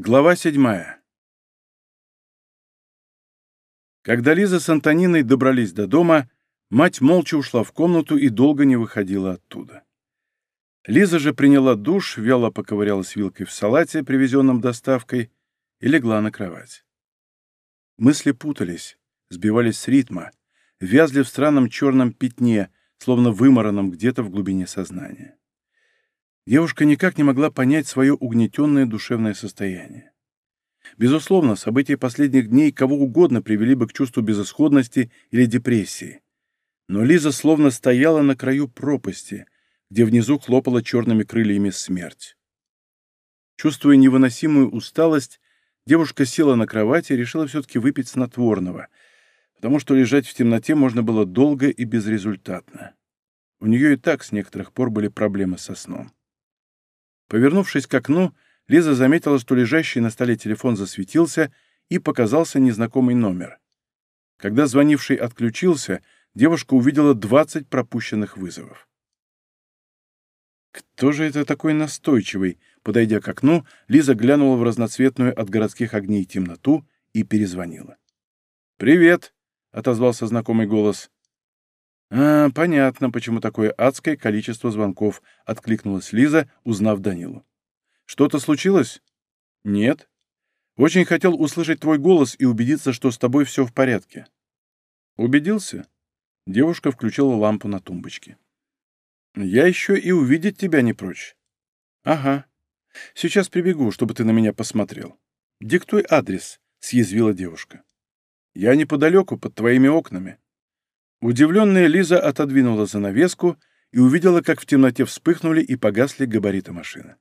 Глава седьмая. Когда Лиза с Антониной добрались до дома, мать молча ушла в комнату и долго не выходила оттуда. Лиза же приняла душ, вяло поковырялась вилкой в салате, привезенном доставкой, и легла на кровать. Мысли путались, сбивались с ритма, вязли в странном черном пятне, словно вымаранном где-то в глубине сознания. Девушка никак не могла понять свое угнетенное душевное состояние. Безусловно, события последних дней кого угодно привели бы к чувству безысходности или депрессии. Но Лиза словно стояла на краю пропасти, где внизу хлопала черными крыльями смерть. Чувствуя невыносимую усталость, девушка села на кровати и решила все-таки выпить снотворного, потому что лежать в темноте можно было долго и безрезультатно. У нее и так с некоторых пор были проблемы со сном. Повернувшись к окну, Лиза заметила, что лежащий на столе телефон засветился и показался незнакомый номер. Когда звонивший отключился, девушка увидела 20 пропущенных вызовов. «Кто же это такой настойчивый?» Подойдя к окну, Лиза глянула в разноцветную от городских огней темноту и перезвонила. «Привет!» — отозвался знакомый голос. «А, понятно, почему такое адское количество звонков», — откликнулась Лиза, узнав Данилу. «Что-то случилось?» «Нет. Очень хотел услышать твой голос и убедиться, что с тобой все в порядке». «Убедился?» Девушка включила лампу на тумбочке. «Я еще и увидеть тебя не прочь». «Ага. Сейчас прибегу, чтобы ты на меня посмотрел. Диктуй адрес», — съязвила девушка. «Я неподалеку, под твоими окнами». Удивленная Лиза отодвинула занавеску и увидела, как в темноте вспыхнули и погасли габариты машины.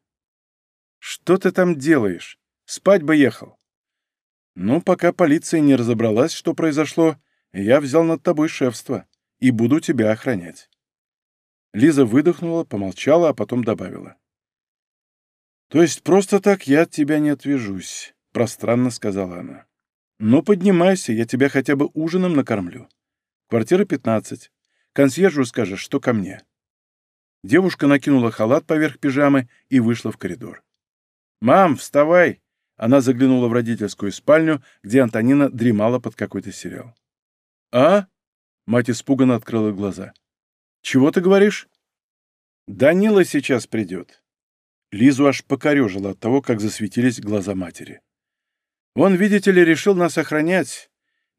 «Что ты там делаешь? Спать бы ехал!» «Ну, пока полиция не разобралась, что произошло, я взял над тобой шефство и буду тебя охранять». Лиза выдохнула, помолчала, а потом добавила. «То есть просто так я от тебя не отвяжусь», — пространно сказала она. «Ну, поднимайся, я тебя хотя бы ужином накормлю. Квартира 15. Консьержу скажешь, что ко мне». Девушка накинула халат поверх пижамы и вышла в коридор. «Мам, вставай!» Она заглянула в родительскую спальню, где Антонина дремала под какой-то сериал. «А?» Мать испуганно открыла глаза. «Чего ты говоришь?» «Данила сейчас придет». Лизу аж покорежило от того, как засветились глаза матери. «Он, видите ли, решил нас охранять,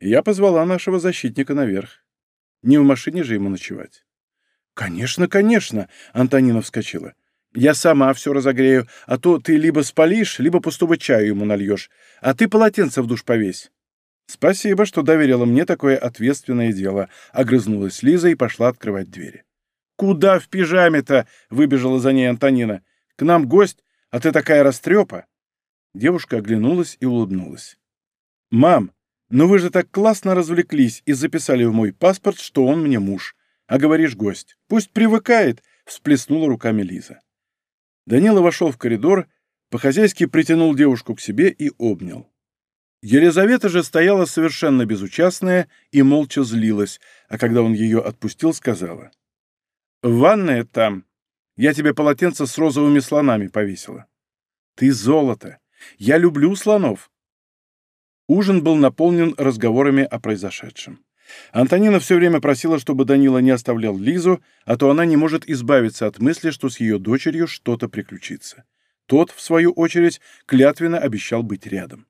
я позвала нашего защитника наверх. Не в машине же ему ночевать. «Конечно, конечно!» — Антонина вскочила. «Я сама все разогрею, а то ты либо спалишь, либо пустого чаю ему нальешь, а ты полотенце в душ повесь». «Спасибо, что доверила мне такое ответственное дело», — огрызнулась Лиза и пошла открывать двери. «Куда в пижаме-то?» — выбежала за ней Антонина. «К нам гость, а ты такая растрепа». Девушка оглянулась и улыбнулась. «Мам, но вы же так классно развлеклись и записали в мой паспорт, что он мне муж. А говоришь, гость. Пусть привыкает, всплеснула руками Лиза. Данила вошел в коридор, по-хозяйски притянул девушку к себе и обнял. Елизавета же стояла совершенно безучастная и молча злилась, а когда он ее отпустил, сказала. «Ванная там. Я тебе полотенце с розовыми слонами повесила». «Ты золото. Я люблю слонов. Ужин был наполнен разговорами о произошедшем. Антонина все время просила, чтобы Данила не оставлял Лизу, а то она не может избавиться от мысли, что с ее дочерью что-то приключится. Тот, в свою очередь, клятвенно обещал быть рядом.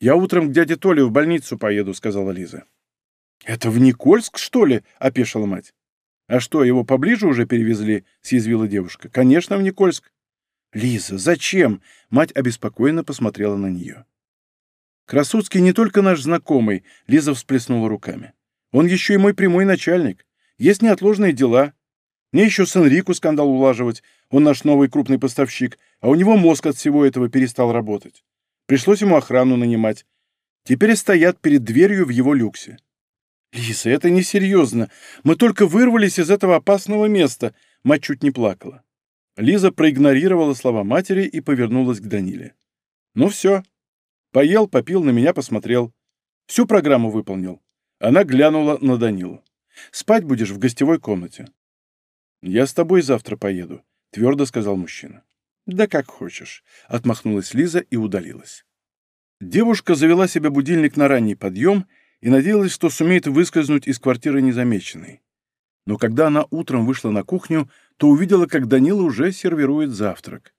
«Я утром к дяде Толе в больницу поеду», — сказала Лиза. «Это в Никольск, что ли?» — опешила мать. «А что, его поближе уже перевезли?» — съязвила девушка. «Конечно, в Никольск». «Лиза, зачем?» — мать обеспокоенно посмотрела на нее. Красуцкий не только наш знакомый, Лиза всплеснула руками. Он еще и мой прямой начальник. Есть неотложные дела. Мне еще с Энрику скандал улаживать. Он наш новый крупный поставщик, а у него мозг от всего этого перестал работать. Пришлось ему охрану нанимать. Теперь стоят перед дверью в его люксе. «Лиза, это несерьезно. Мы только вырвались из этого опасного места». Мать чуть не плакала. Лиза проигнорировала слова матери и повернулась к Даниле. «Ну все, Поел, попил, на меня посмотрел. Всю программу выполнил. Она глянула на Данилу. «Спать будешь в гостевой комнате». «Я с тобой завтра поеду», — твердо сказал мужчина. «Да как хочешь», — отмахнулась Лиза и удалилась. Девушка завела себе будильник на ранний подъем и надеялась, что сумеет выскользнуть из квартиры незамеченной. Но когда она утром вышла на кухню, то увидела, как Данила уже сервирует завтрак.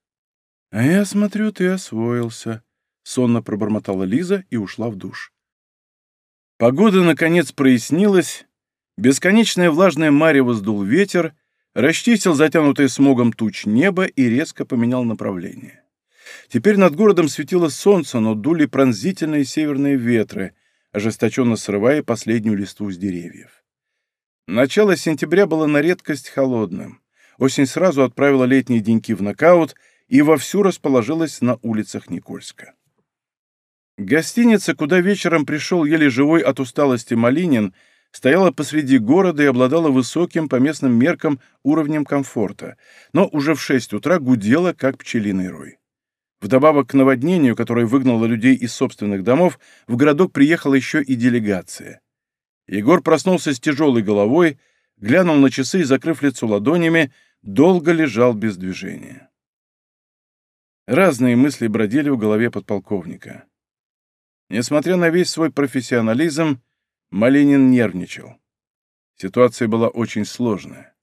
«А я смотрю, ты освоился», — сонно пробормотала Лиза и ушла в душ. Погода, наконец, прояснилась, бесконечное влажное марево сдул ветер, расчистил затянутое смогом туч небо и резко поменял направление. Теперь над городом светило солнце, но дули пронзительные северные ветры, ожесточенно срывая последнюю листву с деревьев. Начало сентября было на редкость холодным. Осень сразу отправила летние деньки в нокаут и вовсю расположилась на улицах Никольска. Гостиница, куда вечером пришел еле живой от усталости Малинин, стояла посреди города и обладала высоким по местным меркам уровнем комфорта, но уже в шесть утра гудела, как пчелиный рой. Вдобавок к наводнению, которое выгнало людей из собственных домов, в городок приехала еще и делегация. Егор проснулся с тяжелой головой, глянул на часы и, закрыв лицо ладонями, долго лежал без движения. Разные мысли бродили в голове подполковника. Несмотря на весь свой профессионализм, Малинин нервничал. Ситуация была очень сложная.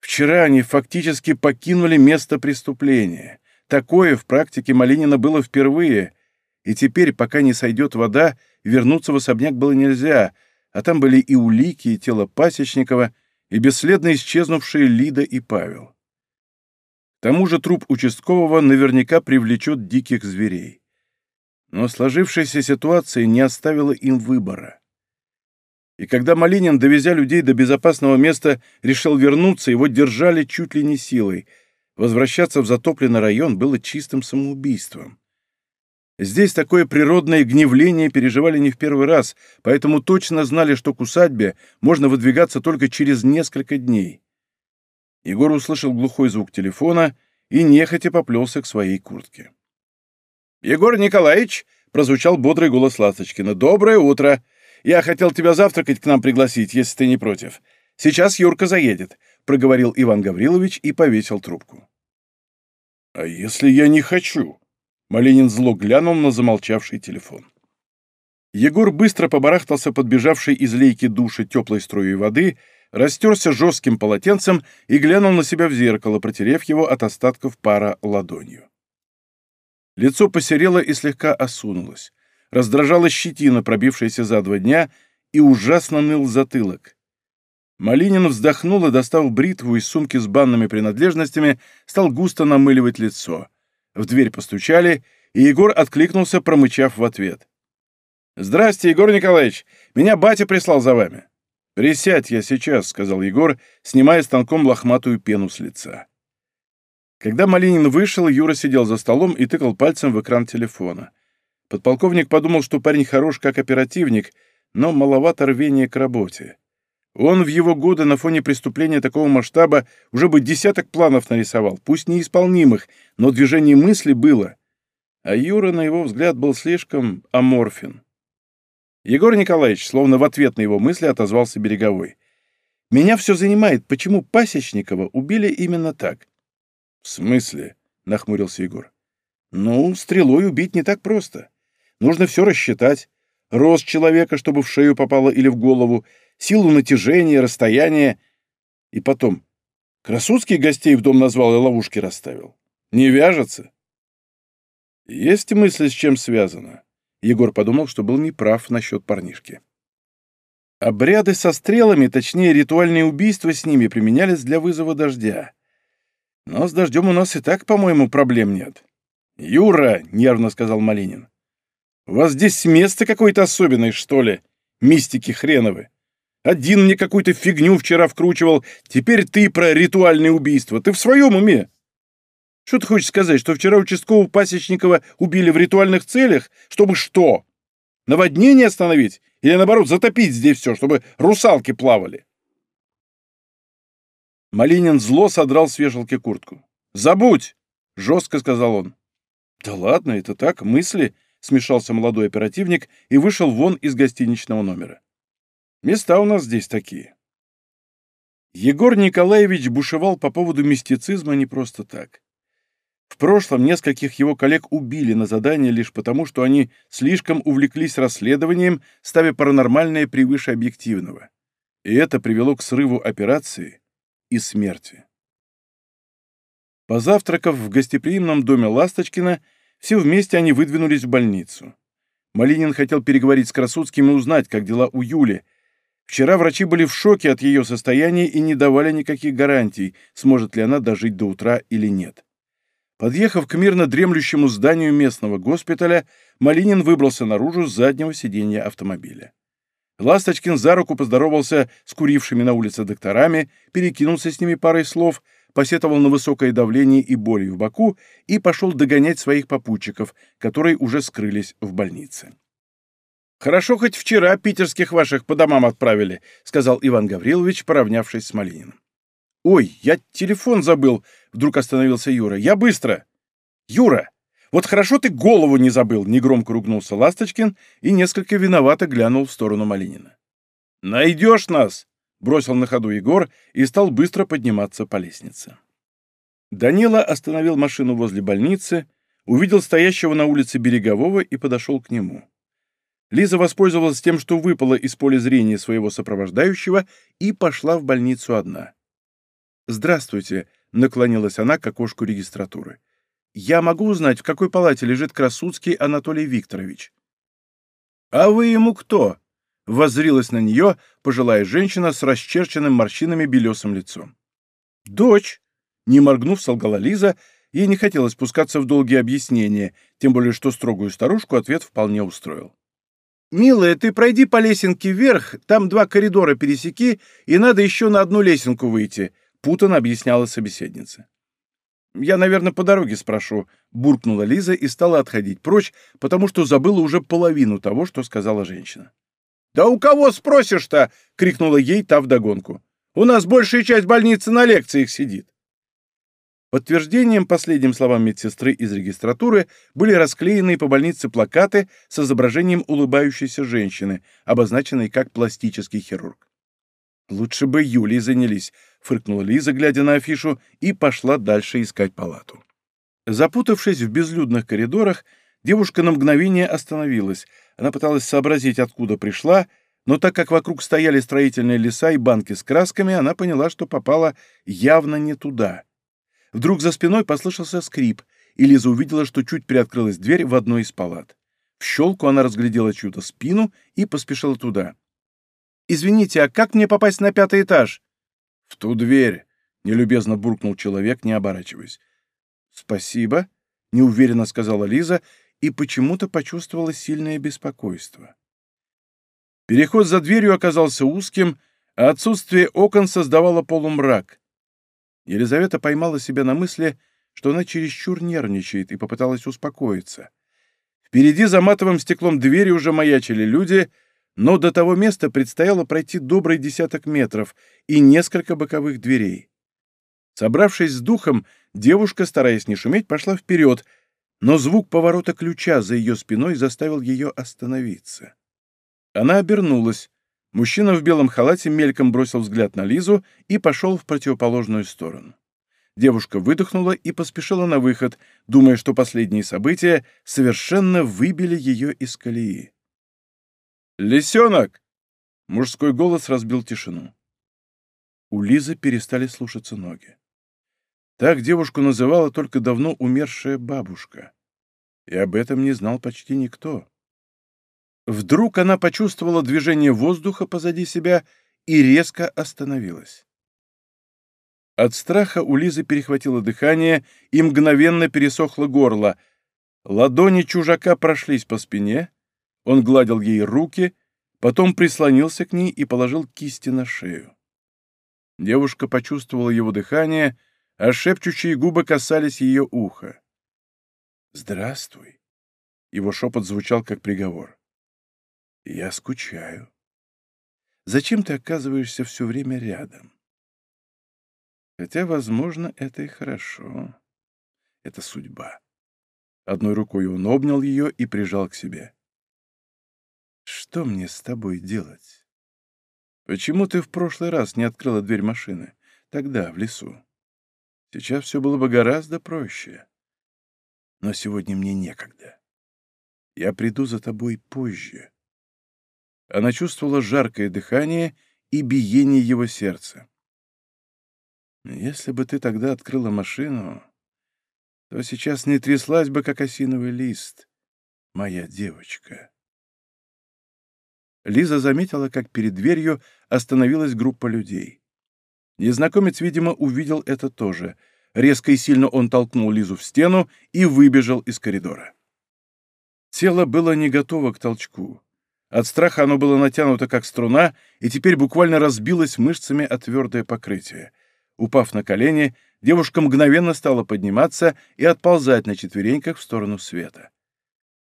Вчера они фактически покинули место преступления. Такое в практике Малинина было впервые, и теперь, пока не сойдет вода, вернуться в особняк было нельзя, а там были и улики, и тело Пасечникова, и бесследно исчезнувшие Лида и Павел. К тому же труп участкового наверняка привлечет диких зверей. Но сложившаяся ситуация не оставила им выбора. И когда Малинин, довезя людей до безопасного места, решил вернуться, его держали чуть ли не силой — Возвращаться в затопленный район было чистым самоубийством. Здесь такое природное гневление переживали не в первый раз, поэтому точно знали, что к усадьбе можно выдвигаться только через несколько дней. Егор услышал глухой звук телефона и нехотя поплелся к своей куртке. «Егор Николаевич!» — прозвучал бодрый голос Ласточкина. «Доброе утро! Я хотел тебя завтракать к нам пригласить, если ты не против. Сейчас Юрка заедет. — проговорил Иван Гаврилович и повесил трубку. «А если я не хочу?» — Малинин зло глянул на замолчавший телефон. Егор быстро побарахтался подбежавшей из лейки души теплой струей воды, растерся жестким полотенцем и глянул на себя в зеркало, протерев его от остатков пара ладонью. Лицо посерело и слегка осунулось. Раздражала щетина, пробившаяся за два дня, и ужасно ныл затылок. Малинин вздохнул и, достав бритву из сумки с банными принадлежностями, стал густо намыливать лицо. В дверь постучали, и Егор откликнулся, промычав в ответ. «Здрасте, Егор Николаевич! Меня батя прислал за вами!» «Присядь я сейчас», — сказал Егор, снимая станком лохматую пену с лица. Когда Малинин вышел, Юра сидел за столом и тыкал пальцем в экран телефона. Подполковник подумал, что парень хорош как оперативник, но маловато рвения к работе. Он в его годы на фоне преступления такого масштаба уже бы десяток планов нарисовал, пусть неисполнимых, но движение мысли было. А Юра, на его взгляд, был слишком аморфен. Егор Николаевич, словно в ответ на его мысли, отозвался Береговой. «Меня все занимает, почему Пасечникова убили именно так?» «В смысле?» — нахмурился Егор. «Ну, стрелой убить не так просто. Нужно все рассчитать. Рост человека, чтобы в шею попало или в голову, силу натяжения, расстояние. И потом, Красудский гостей в дом назвал и ловушки расставил. Не вяжется. Есть мысли, с чем связано. Егор подумал, что был неправ насчет парнишки. Обряды со стрелами, точнее, ритуальные убийства с ними применялись для вызова дождя. Но с дождем у нас и так, по-моему, проблем нет. «Юра!» — нервно сказал Малинин. «У вас здесь место какое-то особенное, что ли? Мистики хреновы. Один мне какую-то фигню вчера вкручивал, теперь ты про ритуальное убийство. Ты в своем уме? Что ты хочешь сказать, что вчера участкового Пасечникова убили в ритуальных целях? Чтобы что? Наводнение остановить? Или, наоборот, затопить здесь все, чтобы русалки плавали?» Малинин зло содрал с вешалки куртку. «Забудь!» — жестко сказал он. «Да ладно, это так, мысли!» — смешался молодой оперативник и вышел вон из гостиничного номера. Места у нас здесь такие. Егор Николаевич бушевал по поводу мистицизма не просто так. В прошлом нескольких его коллег убили на задании лишь потому, что они слишком увлеклись расследованием, ставя паранормальное превыше объективного. И это привело к срыву операции и смерти. Позавтракав в гостеприимном доме Ласточкина, все вместе они выдвинулись в больницу. Малинин хотел переговорить с Красудским и узнать, как дела у Юли. Вчера врачи были в шоке от ее состояния и не давали никаких гарантий, сможет ли она дожить до утра или нет. Подъехав к мирно дремлющему зданию местного госпиталя, Малинин выбрался наружу с заднего сиденья автомобиля. Ласточкин за руку поздоровался с курившими на улице докторами, перекинулся с ними парой слов, посетовал на высокое давление и боли в боку и пошел догонять своих попутчиков, которые уже скрылись в больнице. «Хорошо, хоть вчера питерских ваших по домам отправили», — сказал Иван Гаврилович, поравнявшись с Малининым. «Ой, я телефон забыл», — вдруг остановился Юра. «Я быстро!» «Юра, вот хорошо ты голову не забыл!» — негромко ругнулся Ласточкин и несколько виновато глянул в сторону Малинина. «Найдешь нас!» — бросил на ходу Егор и стал быстро подниматься по лестнице. Данила остановил машину возле больницы, увидел стоящего на улице Берегового и подошел к нему. Лиза воспользовалась тем, что выпала из поля зрения своего сопровождающего и пошла в больницу одна. «Здравствуйте», — наклонилась она к окошку регистратуры. «Я могу узнать, в какой палате лежит Красудский Анатолий Викторович?» «А вы ему кто?» — воззрилась на нее пожилая женщина с расчерченным морщинами белесым лицом. «Дочь!» — не моргнув, солгала Лиза, ей не хотелось спускаться в долгие объяснения, тем более что строгую старушку ответ вполне устроил. «Милая, ты пройди по лесенке вверх, там два коридора пересеки, и надо еще на одну лесенку выйти», путанно объясняла собеседница. «Я, наверное, по дороге спрошу», — буркнула Лиза и стала отходить прочь, потому что забыла уже половину того, что сказала женщина. «Да у кого спросишь-то?» — крикнула ей та вдогонку. «У нас большая часть больницы на лекциях сидит». Подтверждением последним словам медсестры из регистратуры были расклеены по больнице плакаты с изображением улыбающейся женщины, обозначенной как пластический хирург. «Лучше бы Юлей занялись», — фыркнула Лиза, глядя на афишу, и пошла дальше искать палату. Запутавшись в безлюдных коридорах, девушка на мгновение остановилась. Она пыталась сообразить, откуда пришла, но так как вокруг стояли строительные леса и банки с красками, она поняла, что попала явно не туда. Вдруг за спиной послышался скрип, и Лиза увидела, что чуть приоткрылась дверь в одной из палат. В щелку она разглядела чью-то спину и поспешила туда. «Извините, а как мне попасть на пятый этаж?» «В ту дверь», — нелюбезно буркнул человек, не оборачиваясь. «Спасибо», — неуверенно сказала Лиза и почему-то почувствовала сильное беспокойство. Переход за дверью оказался узким, а отсутствие окон создавало полумрак. Елизавета поймала себя на мысли, что она чересчур нервничает, и попыталась успокоиться. Впереди за матовым стеклом двери уже маячили люди — но до того места предстояло пройти добрый десяток метров и несколько боковых дверей. Собравшись с духом, девушка, стараясь не шуметь, пошла вперед, но звук поворота ключа за ее спиной заставил ее остановиться. Она обернулась. Мужчина в белом халате мельком бросил взгляд на Лизу и пошел в противоположную сторону. Девушка выдохнула и поспешила на выход, думая, что последние события совершенно выбили ее из колеи. «Лисенок!» Мужской голос разбил тишину. У Лизы перестали слушаться ноги. Так девушку называла только давно умершая бабушка. И об этом не знал почти никто. Вдруг она почувствовала движение воздуха позади себя и резко остановилась. От страха у Лизы перехватило дыхание и мгновенно пересохло горло. Ладони чужака прошлись по спине, он гладил ей руки, потом прислонился к ней и положил кисти на шею. Девушка почувствовала его дыхание, а шепчущие губы касались ее уха. «Здравствуй!» Его шепот звучал как приговор. «Я скучаю. Зачем ты оказываешься все время рядом? Хотя, возможно, это и хорошо. Это судьба». Одной рукой он обнял ее и прижал к себе. Что мне с тобой делать? Почему ты в прошлый раз не открыла дверь машины? Тогда, в лесу. Сейчас все было бы гораздо проще. но сегодня мне некогда. Я приду за тобой позже». Она чувствовала жаркое дыхание и биение его сердца. «Если бы ты тогда открыла машину, то сейчас не тряслась бы, как осиновый лист, моя девочка». Лиза заметила, как перед дверью остановилась группа людей. Незнакомец, видимо, увидел это тоже. Резко и сильно он толкнул Лизу в стену и выбежал из коридора. Тело было не готово к толчку. От страха оно было натянуто, как струна, и теперь буквально разбилось мышцами о твердое покрытие. Упав на колени, девушка мгновенно стала подниматься и отползать на четвереньках в сторону света.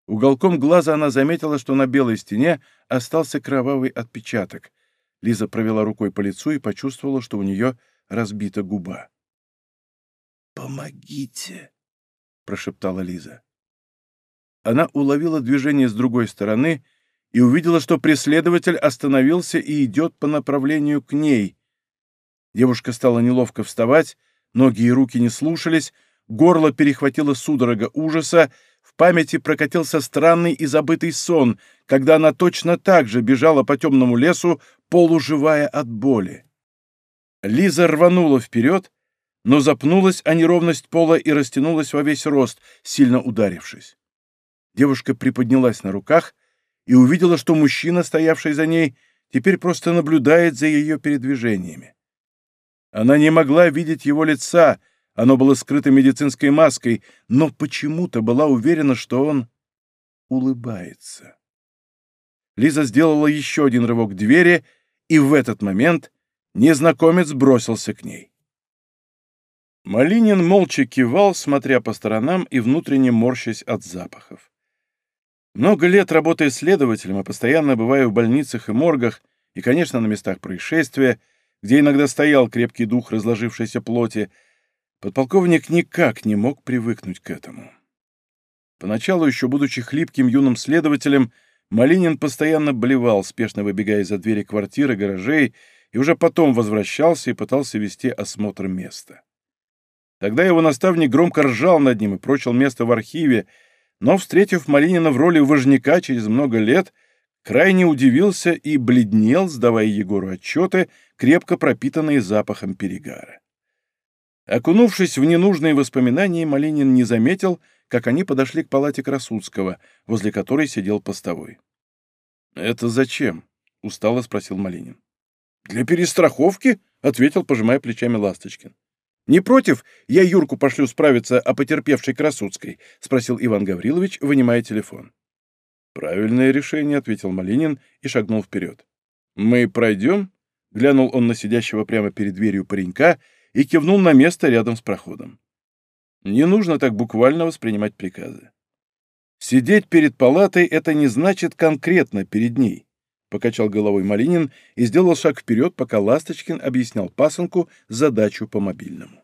Уголком глаза она заметила, что на белой стене остался кровавый отпечаток. Лиза провела рукой по лицу и почувствовала, что у нее разбита губа. «Помогите!» — прошептала Лиза. Она уловила движение с другой стороны и увидела, что преследователь остановился и идет по направлению к ней. Девушка стала неловко вставать, ноги и руки не слушались, горло перехватило судорога ужаса, памяти прокатился странный и забытый сон, когда она точно так же бежала по темному лесу, полуживая от боли. Лиза рванула вперед, но запнулась о неровность пола и растянулась во весь рост, сильно ударившись. Девушка приподнялась на руках и увидела, что мужчина, стоявший за ней, теперь просто наблюдает за ее передвижениями. Она не могла видеть его лица, оно было скрыто медицинской маской, но почему-то была уверена, что он улыбается. Лиза сделала еще один рывок к двери, и в этот момент незнакомец бросился к ней. Малинин молча кивал, смотря по сторонам и внутренне морщась от запахов. Много лет работая следователем, и постоянно бывая в больницах и моргах, и, конечно, на местах происшествия, где иногда стоял крепкий дух разложившейся плоти, Подполковник никак не мог привыкнуть к этому. Поначалу, еще будучи хлипким юным следователем, Малинин постоянно блевал, спешно выбегая за двери квартиры, гаражей, и уже потом возвращался и пытался вести осмотр места. Тогда его наставник громко ржал над ним и прочил место в архиве, но, встретив Малинина в роли вожняка через много лет, крайне удивился и бледнел, сдавая Егору отчеты, крепко пропитанные запахом перегара. Окунувшись в ненужные воспоминания, Малинин не заметил, как они подошли к палате Красудского, возле которой сидел постовой. «Это зачем?» — устало спросил Малинин. «Для перестраховки», — ответил, пожимая плечами Ласточкин. «Не против, я Юрку пошлю справиться о потерпевшей Красудской?» — спросил Иван Гаврилович, вынимая телефон. «Правильное решение», — ответил Малинин и шагнул вперед. «Мы пройдем?» — глянул он на сидящего прямо перед дверью паренька — и кивнул на место рядом с проходом. Не нужно так буквально воспринимать приказы. Сидеть перед палатой — это не значит конкретно перед ней, — покачал головой Малинин и сделал шаг вперед, пока Ласточкин объяснял пасынку задачу по мобильному.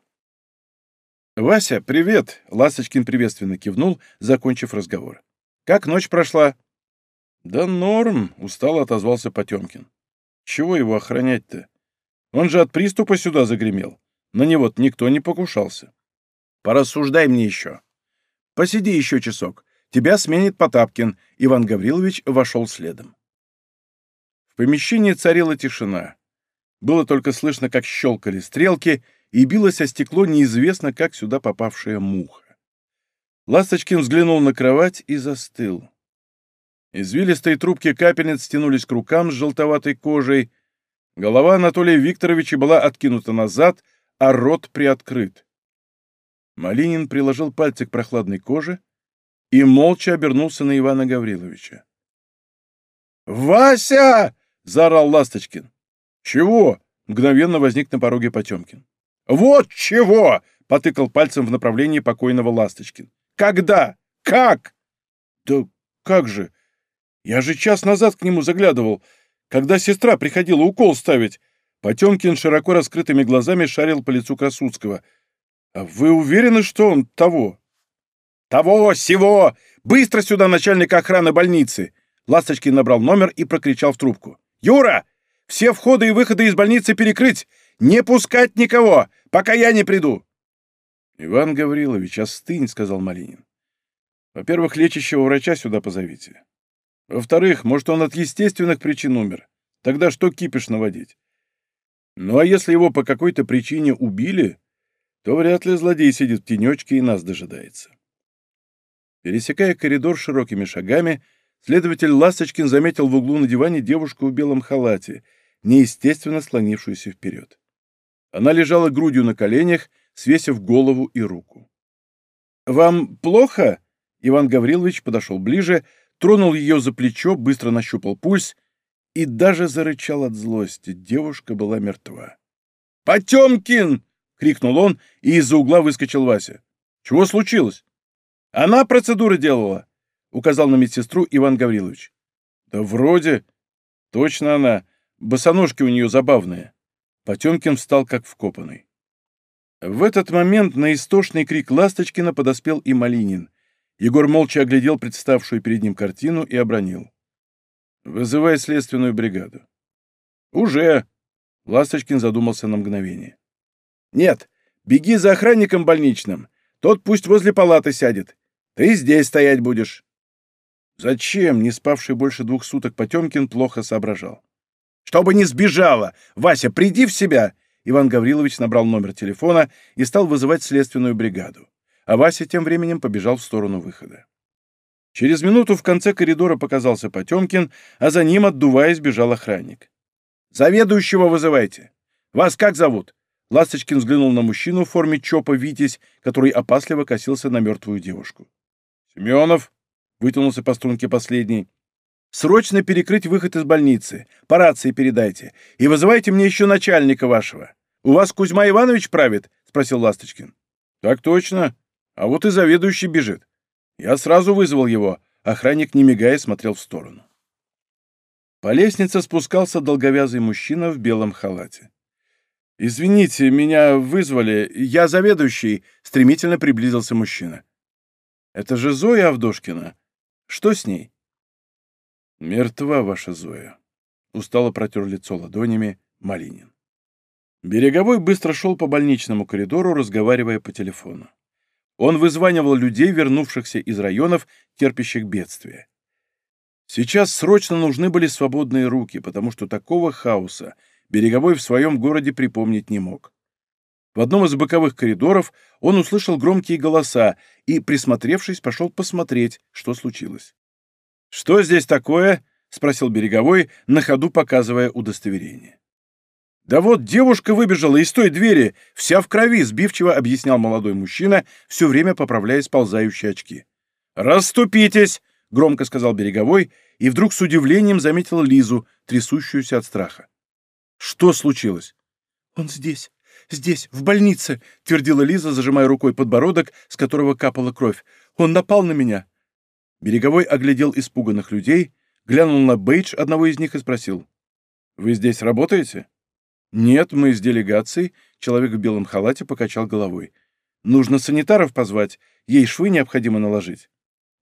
«Вася, привет!» — Ласточкин приветственно кивнул, закончив разговор. «Как ночь прошла?» «Да норм», — устало отозвался Потемкин. «Чего его охранять-то? Он же от приступа сюда загремел. На него никто не покушался. Порассуждай мне еще. Посиди еще часок. Тебя сменит Потапкин. Иван Гаврилович вошел следом. В помещении царила тишина. Было только слышно, как щелкали стрелки, и билось о стекло неизвестно, как сюда попавшая муха. Ласточкин взглянул на кровать и застыл. Извилистые трубки капельниц стянулись к рукам с желтоватой кожей. Голова Анатолия Викторовича была откинута назад — а рот приоткрыт. Малинин приложил пальцы к прохладной коже и молча обернулся на Ивана Гавриловича. «Вася!» — заорал Ласточкин. «Чего?» — мгновенно возник на пороге Потемкин. «Вот чего!» — потыкал пальцем в направлении покойного Ласточкин. «Когда? Как?» «Да как же? Я же час назад к нему заглядывал, когда сестра приходила укол ставить, Потемкин широко раскрытыми глазами шарил по лицу Красудского. «А вы уверены, что он того?» «Того, сего! Быстро сюда начальника охраны больницы!» Ласточкин набрал номер и прокричал в трубку. «Юра! Все входы и выходы из больницы перекрыть! Не пускать никого, пока я не приду!» «Иван Гаврилович, остынь», — сказал Малинин. Во-первых, лечащего врача сюда позовите. Во-вторых, может, он от естественных причин умер. Тогда что кипиш наводить? Ну а если его по какой-то причине убили, то вряд ли злодей сидит в тенечке и нас дожидается. Пересекая коридор широкими шагами, следователь Ласточкин заметил в углу на диване девушку в белом халате, неестественно склонившуюся вперед. Она лежала грудью на коленях, свесив голову и руку. «Вам плохо?» Иван Гаврилович подошел ближе, тронул ее за плечо, быстро нащупал пульс и даже зарычал от злости. Девушка была мертва. «Потемкин!» — крикнул он, и из-за угла выскочил Вася. «Чего случилось?» «Она процедуры делала!» — указал на медсестру Иван Гаврилович. «Да вроде. Точно она. Босоножки у нее забавные». Потемкин встал как вкопанный. В этот момент на истошный крик Ласточкина подоспел и Малинин. Егор молча оглядел представшую перед ним картину и обронил. «Вызывай следственную бригаду». «Уже!» — Ласточкин задумался на мгновение. «Нет, беги за охранником больничным. Тот пусть возле палаты сядет. Ты здесь стоять будешь». Зачем, не спавший больше двух суток Потемкин, плохо соображал. «Чтобы не сбежала! Вася, приди в себя!» Иван Гаврилович набрал номер телефона и стал вызывать следственную бригаду а Вася тем временем побежал в сторону выхода. Через минуту в конце коридора показался Потемкин, а за ним, отдуваясь, бежал охранник. «Заведующего вызывайте! Вас как зовут?» Ласточкин взглянул на мужчину в форме ЧОПа «Витязь», который опасливо косился на мертвую девушку. «Семенов!» — вытянулся по струнке последний. «Срочно перекрыть выход из больницы. По рации передайте. И вызывайте мне еще начальника вашего. У вас Кузьма Иванович правит?» — спросил Ласточкин. «Так точно. А вот и заведующий бежит. Я сразу вызвал его. Охранник, не мигая, смотрел в сторону. По лестнице спускался долговязый мужчина в белом халате. «Извините, меня вызвали. Я заведующий», — стремительно приблизился мужчина. «Это же Зоя Авдошкина. Что с ней?» «Мертва ваша Зоя», — устало протер лицо ладонями Малинин. Береговой быстро шел по больничному коридору, разговаривая по телефону. Он вызванивал людей, вернувшихся из районов, терпящих бедствия. Сейчас срочно нужны были свободные руки, потому что такого хаоса Береговой в своем городе припомнить не мог. В одном из боковых коридоров он услышал громкие голоса и, присмотревшись, пошел посмотреть, что случилось. «Что здесь такое?» — спросил Береговой, на ходу показывая удостоверение. «Да вот девушка выбежала из той двери, вся в крови», — сбивчиво объяснял молодой мужчина, все время поправляя сползающие очки. «Расступитесь!» — громко сказал Береговой, и вдруг с удивлением заметил Лизу, трясущуюся от страха. «Что случилось?» «Он здесь, здесь, в больнице», — твердила Лиза, зажимая рукой подбородок, с которого капала кровь. «Он напал на меня». Береговой оглядел испуганных людей, глянул на бейдж одного из них и спросил. «Вы здесь работаете?» «Нет, мы из делегации», — человек в белом халате покачал головой. «Нужно санитаров позвать, ей швы необходимо наложить».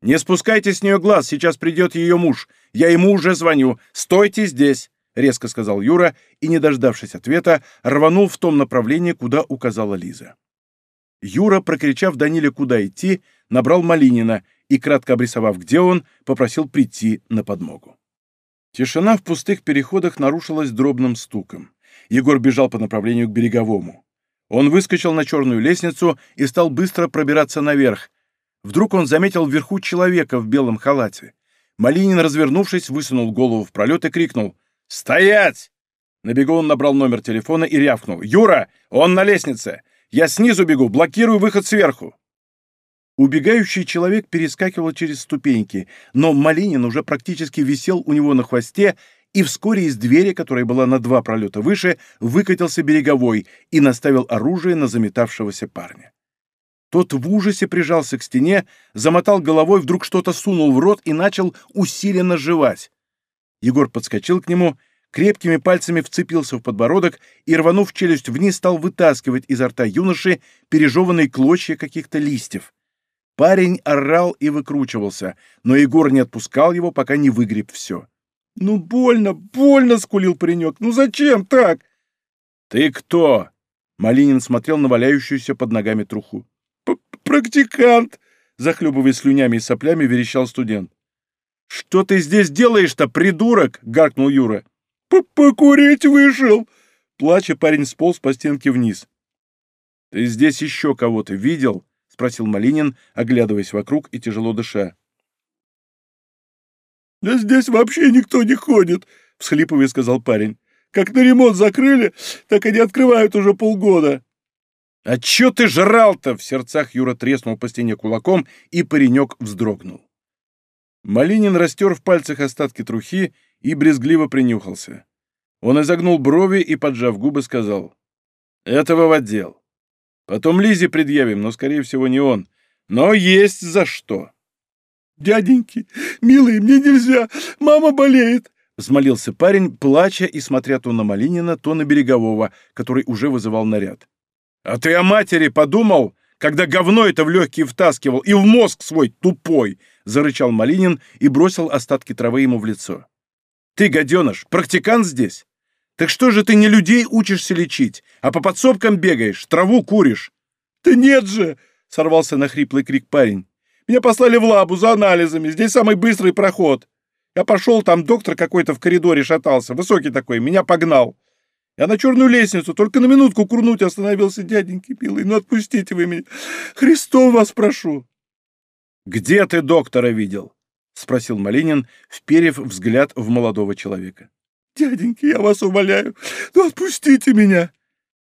«Не спускайте с нее глаз, сейчас придет ее муж. Я ему уже звоню. Стойте здесь!» — резко сказал Юра и, не дождавшись ответа, рванул в том направлении, куда указала Лиза. Юра, прокричав Даниле, куда идти, набрал Малинина и, кратко обрисовав, где он, попросил прийти на подмогу. Тишина в пустых переходах нарушилась дробным стуком. Егор бежал по направлению к береговому. Он выскочил на черную лестницу и стал быстро пробираться наверх. Вдруг он заметил вверху человека в белом халате. Малинин, развернувшись, высунул голову в пролет и крикнул «Стоять!». На бегу он набрал номер телефона и рявкнул «Юра, он на лестнице! Я снизу бегу, блокирую выход сверху!» Убегающий человек перескакивал через ступеньки, но Малинин уже практически висел у него на хвосте и вскоре из двери, которая была на два пролета выше, выкатился береговой и наставил оружие на заметавшегося парня. Тот в ужасе прижался к стене, замотал головой, вдруг что-то сунул в рот и начал усиленно жевать. Егор подскочил к нему, крепкими пальцами вцепился в подбородок и, рванув челюсть вниз, стал вытаскивать изо рта юноши пережеванные клочья каких-то листьев. Парень орал и выкручивался, но Егор не отпускал его, пока не выгреб все. «Ну, больно, больно!» — скулил паренек. «Ну зачем так?» «Ты кто?» — Малинин смотрел на валяющуюся под ногами труху. «Практикант!» захлебываясь слюнями и соплями, верещал студент. «Что ты здесь делаешь-то, придурок?» — гаркнул Юра. «Покурить вышел!» Плача, парень сполз по стенке вниз. «Ты здесь еще кого-то видел?» — спросил Малинин, оглядываясь вокруг и тяжело дыша. «Да здесь вообще никто не ходит», — всхлипывая сказал парень. «Как на ремонт закрыли, так они открывают уже полгода». «А чё ты жрал-то?» — в сердцах Юра треснул по стене кулаком, и паренек вздрогнул. Малинин растер в пальцах остатки трухи и брезгливо принюхался. Он изогнул брови и, поджав губы, сказал. «Этого в отдел. Потом Лизе предъявим, но, скорее всего, не он. Но есть за что». «Дяденьки, милые, мне нельзя, мама болеет!» — взмолился парень, плача и смотря то на Малинина, то на Берегового, который уже вызывал наряд. «А ты о матери подумал, когда говно это в легкие втаскивал и в мозг свой тупой!» — зарычал Малинин и бросил остатки травы ему в лицо. «Ты, гаденыш, практикант здесь? Так что же ты не людей учишься лечить, а по подсобкам бегаешь, траву куришь?» «Да нет же!» — сорвался на хриплый крик парень. «Меня послали в лабу за анализами, здесь самый быстрый проход. Я пошел, там доктор какой-то в коридоре шатался, высокий такой, меня погнал. Я на черную лестницу, только на минутку курнуть остановился, дяденьки милый. Ну отпустите вы меня. Христом вас прошу. Где ты доктора видел? Спросил Малинин, вперев взгляд в молодого человека. Дяденьки, я вас умоляю, ну отпустите меня.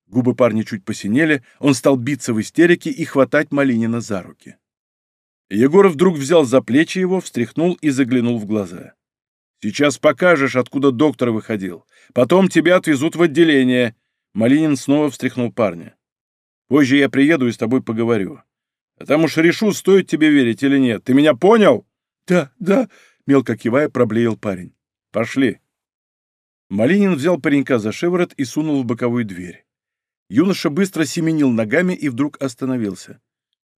Губы парня чуть посинели, он стал биться в истерике и хватать Малинина за руки. Егоров вдруг взял за плечи его, встряхнул и заглянул в глаза. Сейчас покажешь, откуда доктор выходил. Потом тебя отвезут в отделение». Малинин снова встряхнул парня. «Позже я приеду и с тобой поговорю. А там уж решу, стоит тебе верить или нет. Ты меня понял?» «Да, да», — мелко кивая, проблеял парень. «Пошли». Малинин взял паренька за шиворот и сунул в боковую дверь. Юноша быстро семенил ногами и вдруг остановился.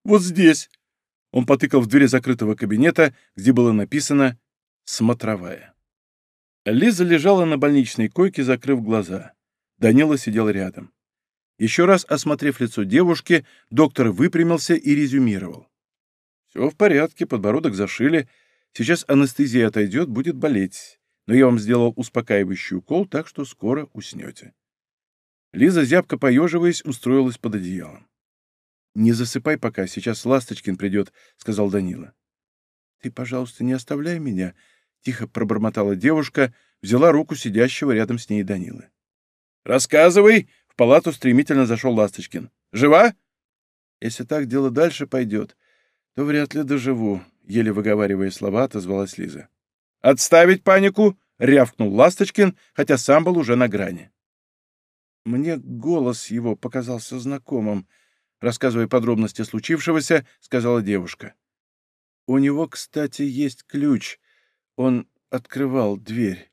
«Вот здесь!» Он потыкал в дверь закрытого кабинета, где было написано «Смотровая». Лиза лежала на больничной койке, закрыв глаза. Данила сидел рядом. Еще раз осмотрев лицо девушки, доктор выпрямился и резюмировал. «Все в порядке, подбородок зашили. Сейчас анестезия отойдет, будет болеть. Но я вам сделал успокаивающий укол, так что скоро уснете». Лиза, зябко поеживаясь, устроилась под одеялом. «Не засыпай пока, сейчас Ласточкин придет», — сказал Данила. «Ты, пожалуйста, не оставляй меня», Тихо пробормотала девушка, взяла руку сидящего рядом с ней Данилы. «Рассказывай!» — в палату стремительно зашел Ласточкин. «Жива?» «Если так дело дальше пойдет, то вряд ли доживу», — еле выговаривая слова, отозвалась Лиза. «Отставить панику!» — рявкнул Ласточкин, хотя сам был уже на грани. Мне голос его показался знакомым, рассказывая подробности случившегося, сказала девушка. У него, кстати, есть ключ. Он открывал дверь.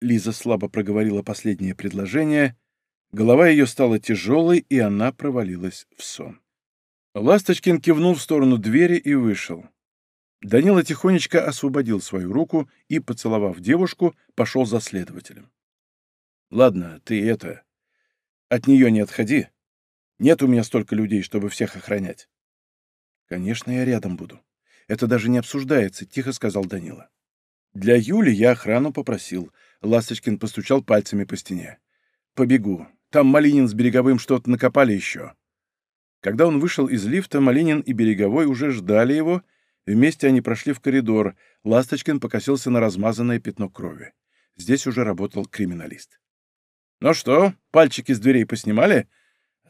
Лиза слабо проговорила последнее предложение. Голова ее стала тяжелой, и она провалилась в сон. Ласточкин кивнул в сторону двери и вышел. Данила тихонечко освободил свою руку и, поцеловав девушку, пошел за следователем. «Ладно, ты это... От нее не отходи. Нет у меня столько людей, чтобы всех охранять». «Конечно, я рядом буду. Это даже не обсуждается», — тихо сказал Данила. Для Юли я охрану попросил. Ласточкин постучал пальцами по стене. Побегу. Там Малинин с Береговым что-то накопали еще. Когда он вышел из лифта, Малинин и Береговой уже ждали его. Вместе они прошли в коридор. Ласточкин покосился на размазанное пятно крови. Здесь уже работал криминалист. «Ну что, пальчики с дверей поснимали?»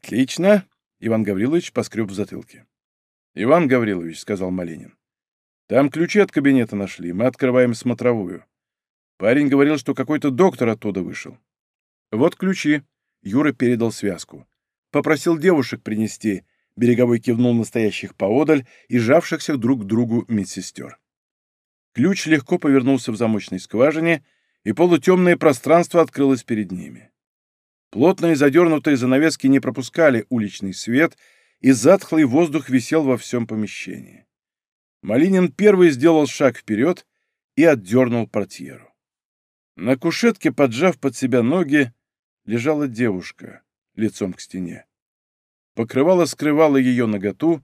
«Отлично!» — Иван Гаврилович поскреб в затылке. «Иван Гаврилович», — сказал Малинин, там ключи от кабинета нашли, мы открываем смотровую. Парень говорил, что какой-то доктор оттуда вышел. Вот ключи. Юра передал связку. Попросил девушек принести. Береговой кивнул настоящих поодаль и жавшихся друг к другу медсестер. Ключ легко повернулся в замочной скважине, и полутемное пространство открылось перед ними. Плотные задернутые занавески не пропускали уличный свет, и затхлый воздух висел во всем помещении. Малинин первый сделал шаг вперед и отдернул портьеру. На кушетке, поджав под себя ноги, лежала девушка лицом к стене. Покрывало скрывало ее наготу,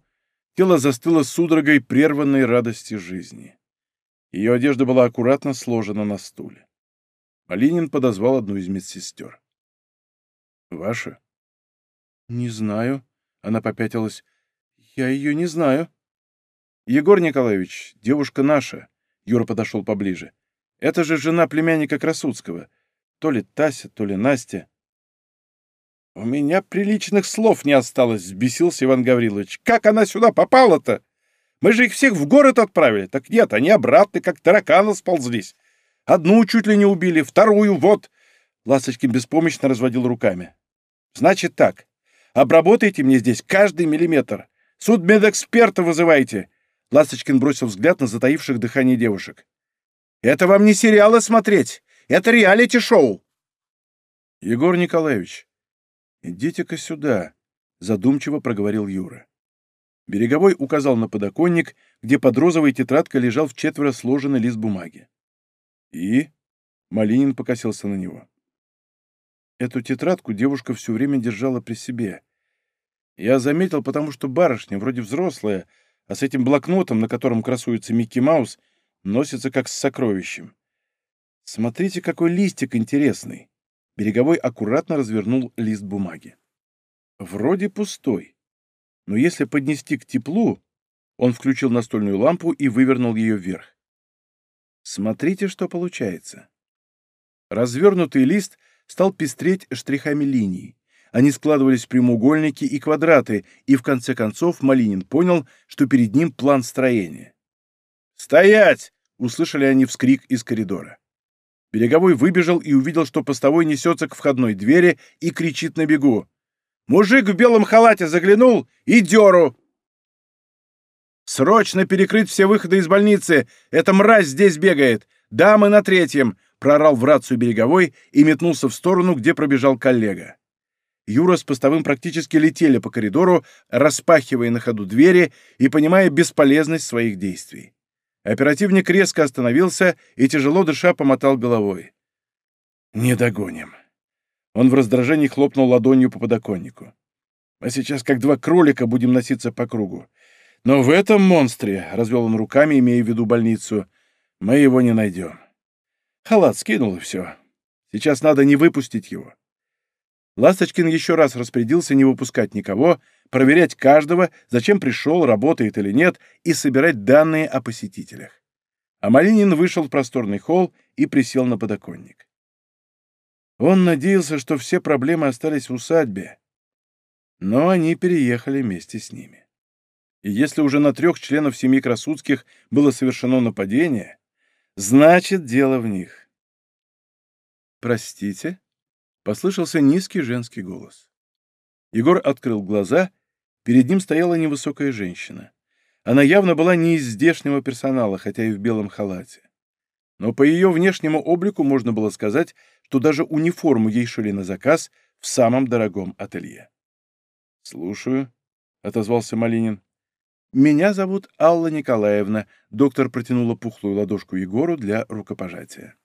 Тело застыло судорогой прерванной радости жизни. Ее одежда была аккуратно сложена на стуле. Малинин подозвал одну из медсестер. «Ваша?» «Не знаю». Она попятилась. «Я ее не знаю». «Егор Николаевич, девушка наша». Юра подошел поближе. «Это же жена племянника Красудского. То ли Тася, то ли Настя». «У меня приличных слов не осталось», — взбесился Иван Гаврилович. «Как она сюда попала-то? Мы же их всех в город отправили. Так нет, они обратно, как тараканы, сползлись. Одну чуть ли не убили, вторую, вот». Ласточкин беспомощно разводил руками. «Значит так. Обработайте мне здесь каждый миллиметр. Судмедэксперта вызывайте». Ласточкин бросил взгляд на затаивших дыхание девушек. «Это вам не сериалы смотреть. Это реалити-шоу». «Егор Николаевич, идите-ка сюда», — задумчиво проговорил Юра. Береговой указал на подоконник, где под розовой тетрадкой лежал в четверо сложенный лист бумаги. «И?» — Малинин покосился на него. Эту тетрадку девушка все время держала при себе. Я заметил, потому что барышня, вроде взрослая, а с этим блокнотом, на котором красуется Микки Маус, носится как с сокровищем. Смотрите, какой листик интересный. Береговой аккуратно развернул лист бумаги. Вроде пустой. Но если поднести к теплу, он включил настольную лампу и вывернул ее вверх. Смотрите, что получается. Развернутый лист стал пестреть штрихами линий. Они складывались в прямоугольники и квадраты, и в конце концов Малинин понял, что перед ним план строения. «Стоять!» — услышали они вскрик из коридора. Береговой выбежал и увидел, что постовой несется к входной двери и кричит на бегу. «Мужик в белом халате заглянул и деру!» «Срочно перекрыть все выходы из больницы! Эта мразь здесь бегает! Дамы на третьем! Проорал в рацию береговой и метнулся в сторону, где пробежал коллега. Юра с постовым практически летели по коридору, распахивая на ходу двери и понимая бесполезность своих действий. Оперативник резко остановился и, тяжело дыша, помотал головой. «Не догоним». Он в раздражении хлопнул ладонью по подоконнику. «А сейчас, как два кролика, будем носиться по кругу. Но в этом монстре, — развел он руками, имея в виду больницу, — мы его не найдем. Халат скинул и все. Сейчас надо не выпустить его. Ласточкин еще раз распорядился не выпускать никого, проверять каждого, зачем пришел, работает или нет, и собирать данные о посетителях. А Малинин вышел в просторный холл и присел на подоконник. Он надеялся, что все проблемы остались в усадьбе, но они переехали вместе с ними. И если уже на трех членов семьи Красудских было совершено нападение, Значит, дело в них. «Простите?» — послышался низкий женский голос. Егор открыл глаза, перед ним стояла невысокая женщина. Она явно была не из здешнего персонала, хотя и в белом халате. Но по ее внешнему облику можно было сказать, что даже униформу ей шили на заказ в самом дорогом ателье. «Слушаю», — отозвался Малинин. «Меня зовут Алла Николаевна», — доктор протянула пухлую ладошку Егору для рукопожатия.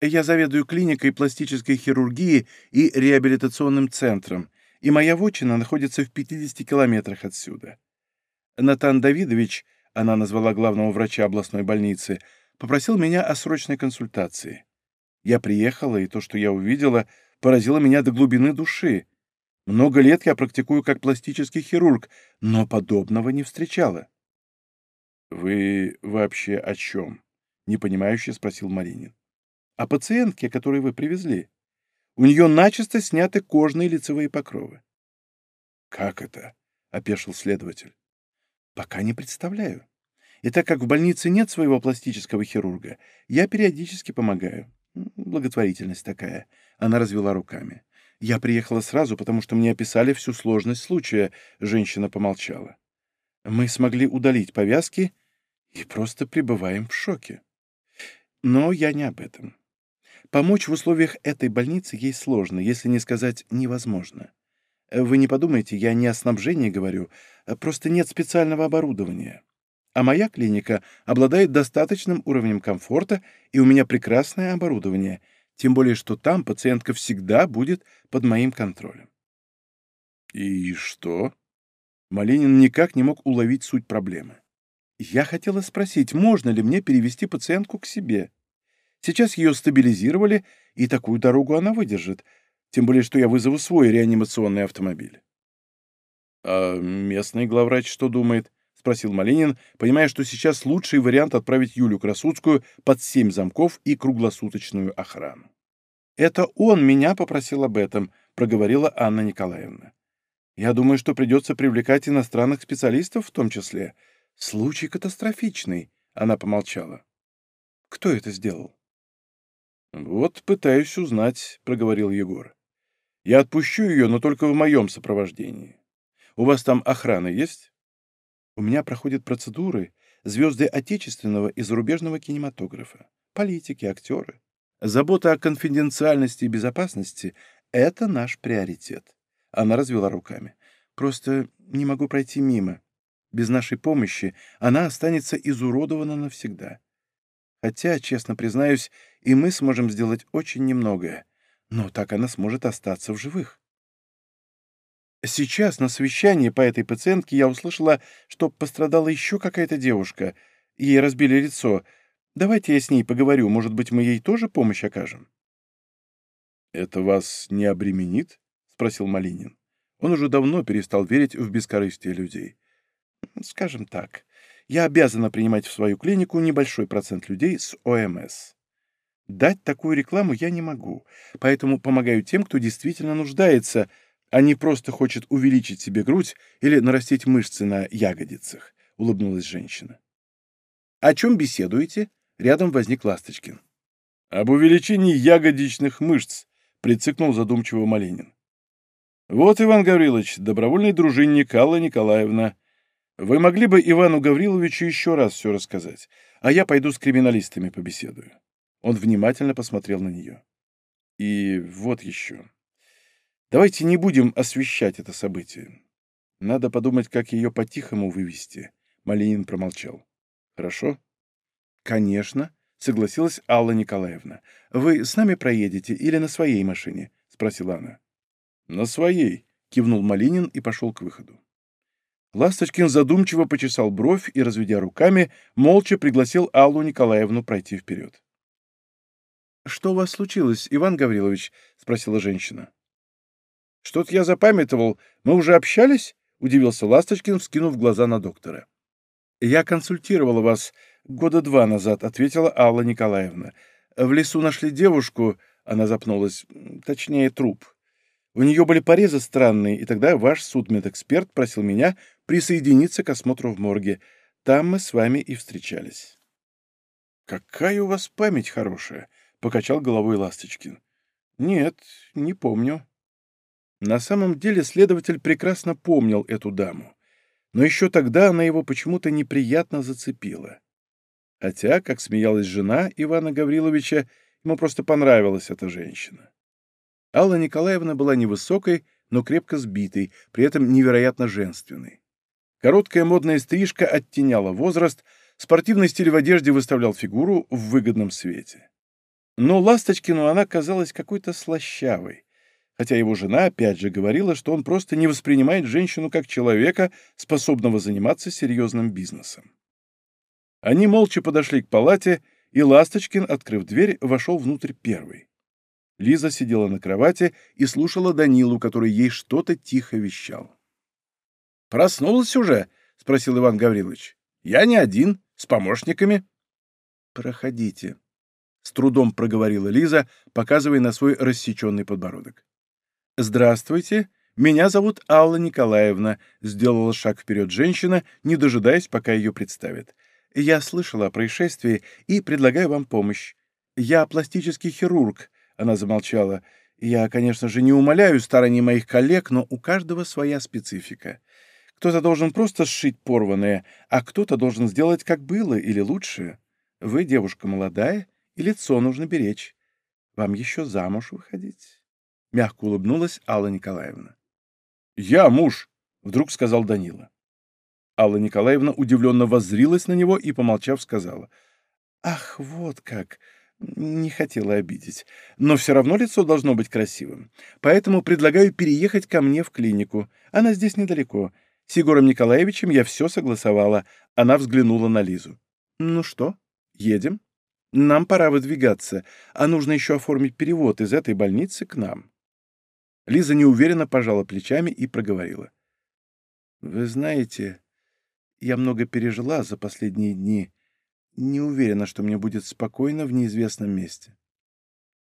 «Я заведую клиникой пластической хирургии и реабилитационным центром, и моя вотчина находится в 50 километрах отсюда. Натан Давидович, она назвала главного врача областной больницы, попросил меня о срочной консультации. Я приехала, и то, что я увидела, поразило меня до глубины души. Много лет я практикую как пластический хирург, но подобного не встречала. «Вы вообще о чем?» — непонимающе спросил Маринин. «О пациентке, которую вы привезли. У нее начисто сняты кожные лицевые покровы». «Как это?» — опешил следователь. «Пока не представляю. И так как в больнице нет своего пластического хирурга, я периодически помогаю. Благотворительность такая». Она развела руками. «Я приехала сразу, потому что мне описали всю сложность случая», — женщина помолчала. «Мы смогли удалить повязки и просто пребываем в шоке. Но я не об этом. Помочь в условиях этой больницы ей сложно, если не сказать невозможно. Вы не подумайте, я не о снабжении говорю, а просто нет специального оборудования. А моя клиника обладает достаточным уровнем комфорта, и у меня прекрасное оборудование — тем более что там пациентка всегда будет под моим контролем. «И что?» Малинин никак не мог уловить суть проблемы. Я хотела спросить, можно ли мне перевести пациентку к себе. Сейчас ее стабилизировали, и такую дорогу она выдержит, тем более что я вызову свой реанимационный автомобиль. «А местный главврач что думает?» — спросил Малинин, понимая, что сейчас лучший вариант отправить Юлю Красудскую под семь замков и круглосуточную охрану. «Это он меня попросил об этом», — проговорила Анна Николаевна. «Я думаю, что придется привлекать иностранных специалистов в том числе. Случай катастрофичный», — она помолчала. «Кто это сделал?» «Вот пытаюсь узнать», — проговорил Егор. «Я отпущу ее, но только в моем сопровождении. У вас там охрана есть?» «У меня проходят процедуры звезды отечественного и зарубежного кинематографа, политики, актеры. Забота о конфиденциальности и безопасности — это наш приоритет». Она развела руками. «Просто не могу пройти мимо. Без нашей помощи она останется изуродована навсегда. Хотя, честно признаюсь, и мы сможем сделать очень немногое, но так она сможет остаться в живых. Сейчас на совещании по этой пациентке я услышала, что пострадала еще какая-то девушка. Ей разбили лицо. Давайте я с ней поговорю, может быть, мы ей тоже помощь окажем. «Это вас не обременит?» — спросил Малинин. Он уже давно перестал верить в бескорыстие людей. «Скажем так, я обязана принимать в свою клинику небольшой процент людей с ОМС. Дать такую рекламу я не могу, поэтому помогаю тем, кто действительно нуждается, а не просто хочет увеличить себе грудь или нарастить мышцы на ягодицах», — улыбнулась женщина. «О чем беседуете?» — рядом возник Ласточкин. «Об увеличении ягодичных мышц», — прицикнул задумчиво Маленин. «Вот, Иван Гаврилович, добровольный дружинник Алла Николаевна, вы могли бы Ивану Гавриловичу еще раз все рассказать, а я пойду с криминалистами побеседую. Он внимательно посмотрел на нее. И вот еще. Давайте не будем освещать это событие. Надо подумать, как ее по-тихому вывести. Малинин промолчал. Хорошо? Конечно, согласилась Алла Николаевна. Вы с нами проедете или на своей машине? Спросила она. На своей, кивнул Малинин и пошел к выходу. Ласточкин задумчиво почесал бровь и, разведя руками, молча пригласил Аллу Николаевну пройти вперед. «Что у вас случилось, Иван Гаврилович?» — спросила женщина. «Что-то я запамятовал. Мы уже общались?» — удивился Ласточкин, вскинув глаза на доктора. «Я консультировала вас года два назад», — ответила Алла Николаевна. «В лесу нашли девушку...» — она запнулась. «Точнее, труп. У нее были порезы странные, и тогда ваш судмедэксперт просил меня присоединиться к осмотру в морге. Там мы с вами и встречались». «Какая у вас память хорошая!» — покачал головой Ласточкин. «Нет, не помню». На самом деле следователь прекрасно помнил эту даму, но еще тогда она его почему-то неприятно зацепила. Хотя, как смеялась жена Ивана Гавриловича, ему просто понравилась эта женщина. Алла Николаевна была невысокой, но крепко сбитой, при этом невероятно женственной. Короткая модная стрижка оттеняла возраст, спортивный стиль в одежде выставлял фигуру в выгодном свете. Но Ласточкину она казалась какой-то слащавой, хотя его жена опять же говорила, что он просто не воспринимает женщину как человека, способного заниматься серьезным бизнесом. Они молча подошли к палате, и Ласточкин, открыв дверь, вошел внутрь первый. Лиза сидела на кровати и слушала Данилу, который ей что-то тихо вещал. «Проснулась уже?» — спросил Иван Гаврилович. «Я не один, с помощниками». «Проходите», — с трудом проговорила Лиза, показывая на свой рассеченный подбородок. «Здравствуйте, меня зовут Алла Николаевна», — сделала шаг вперед женщина, не дожидаясь, пока ее представят. «Я слышала о происшествии и предлагаю вам помощь. Я пластический хирург, она замолчала. «Я, конечно же, не умоляю стараний моих коллег, но у каждого своя специфика. Кто-то должен просто сшить порванное, а кто-то должен сделать как было или лучше. Вы девушка молодая, и лицо нужно беречь. Вам еще замуж выходить?» Мягко улыбнулась Алла Николаевна. «Я муж», — вдруг сказал Данила. Алла Николаевна удивленно воззрилась на него и, помолчав, сказала. «Ах, вот как! Не хотела обидеть. Но все равно лицо должно быть красивым. Поэтому предлагаю переехать ко мне в клинику. Она здесь недалеко. С Егором Николаевичем я все согласовала. Она взглянула на Лизу. Ну что, едем? Нам пора выдвигаться, а нужно еще оформить перевод из этой больницы к нам. Лиза неуверенно пожала плечами и проговорила. Вы знаете, я много пережила за последние дни. Не уверена, что мне будет спокойно в неизвестном месте.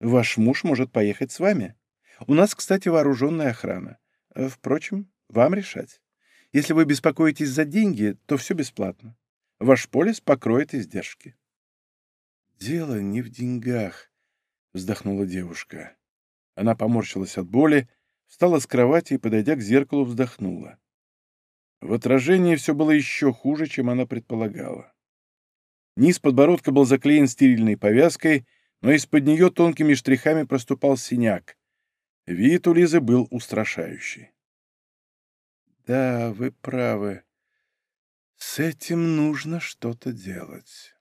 Ваш муж может поехать с вами. У нас, кстати, вооруженная охрана. Впрочем, вам решать. Если вы беспокоитесь за деньги, то все бесплатно. Ваш полис покроет издержки. «Дело не в деньгах», — вздохнула девушка. Она поморщилась от боли, встала с кровати и, подойдя к зеркалу, вздохнула. В отражении все было еще хуже, чем она предполагала. Низ подбородка был заклеен стерильной повязкой, но из-под нее тонкими штрихами проступал синяк. Вид у Лизы был устрашающий. «Да, вы правы. С этим нужно что-то делать».